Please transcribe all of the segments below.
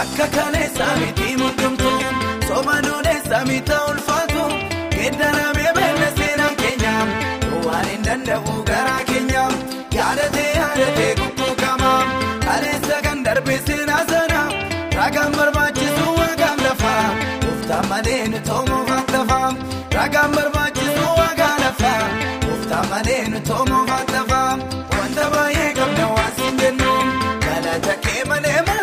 Akka kaleessa miti muddumtu Soba duudessa mita ulfaatu Geeddaramee beela seenaan keenyaam Waan hin danda'u garaa keenyaam Yaadatee yaadatee gubbuu qaba Kaleessa kan darbe seenaa sana Ragaan barbaachisu waaqaaf lafa Ooftaan malee nu toomuuf hatafa Ragaan barbaachisu waaqaa lafa Ooftaan malee nu toomuuf hatafa Wanta baay'ee qabna waan siin jennu Galata kee malee.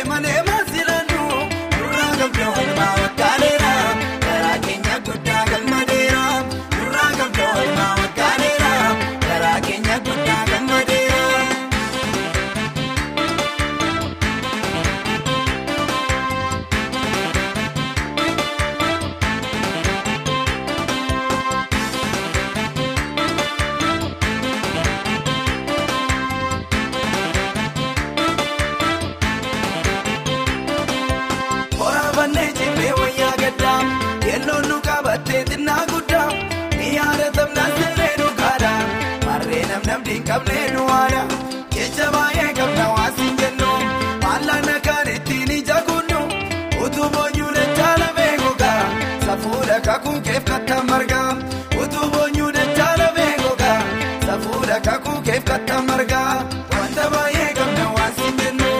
deemanee maasiraan du'u duraan gamtee waluma xiyyaara taphna sallee dhugaadha marree namnamdi qabnee du'aadha jecha baay'ee qabna waasi jennu mallaqa kan ittiin ija kunnu utuu boonyuun jaala beekuudha safuudha kakuu keef katta marga utuu boonyuun jaala beekuudha safuudha kakuu keef katta marga wanta baay'ee qabna waasi jennu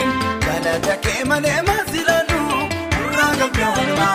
balata kee malee maasii duraa durraa qabna waluma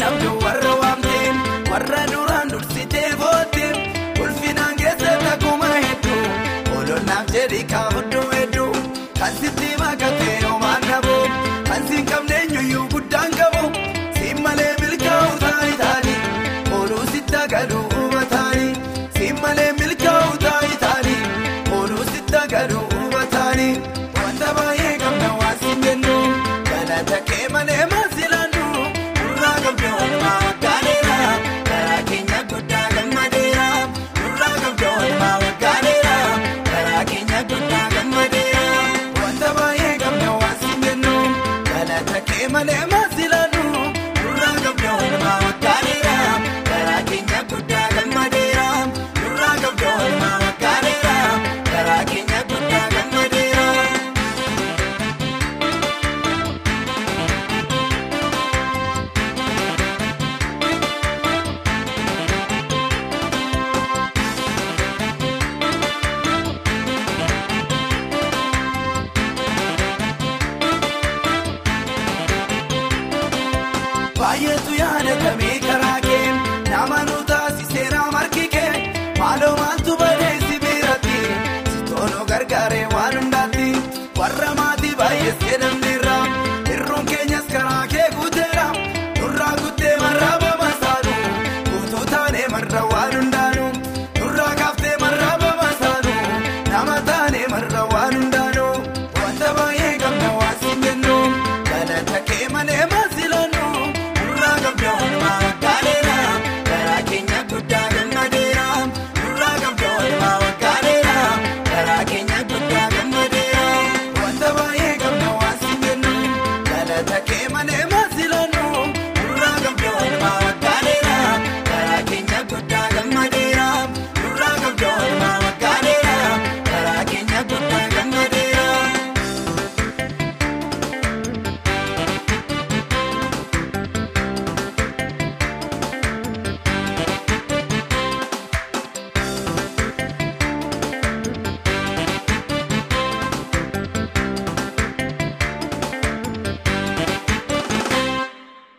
namni warra waamteen warra duraan dursitee booteen ulfinaan keessa takuma hedduu olollaan jedhi kan hudduu hedduu kan sitti makatee my damn